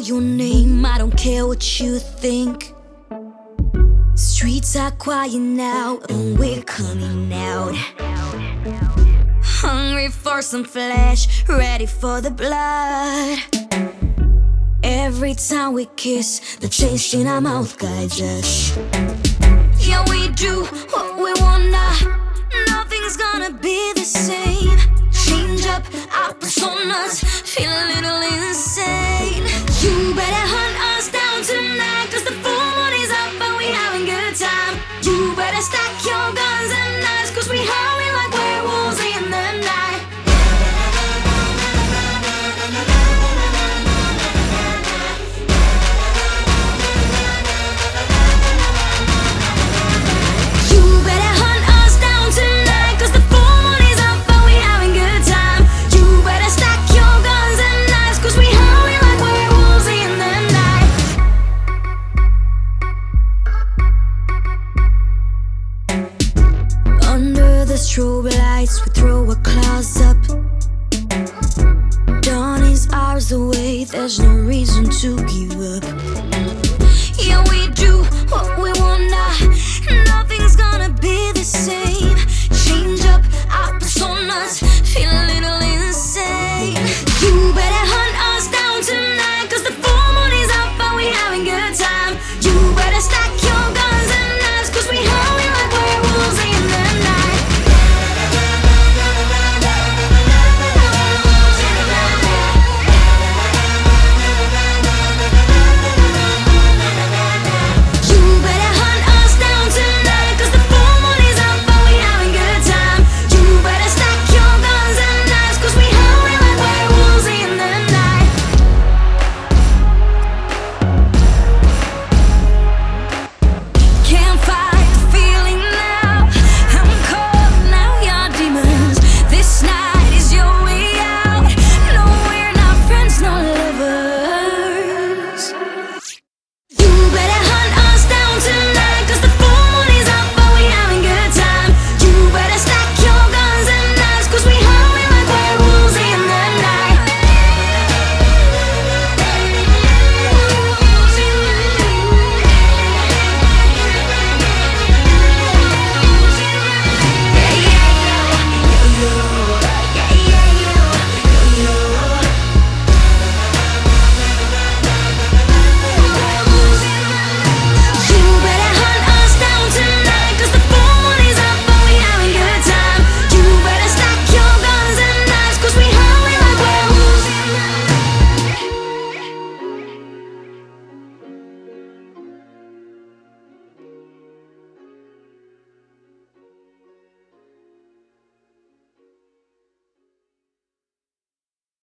your name, I don't care what you think. Streets are quiet now, and we're coming out. Hungry for some flesh, ready for the blood. Every time we kiss, the taste in our mouth guides us. Yeah, we do what we wanna. Nothing's gonna be the same. Change up our personas, the strobe lights, we throw our claws up. Dawn is hours away, there's no reason to give up. Yeah, we do what we wanna.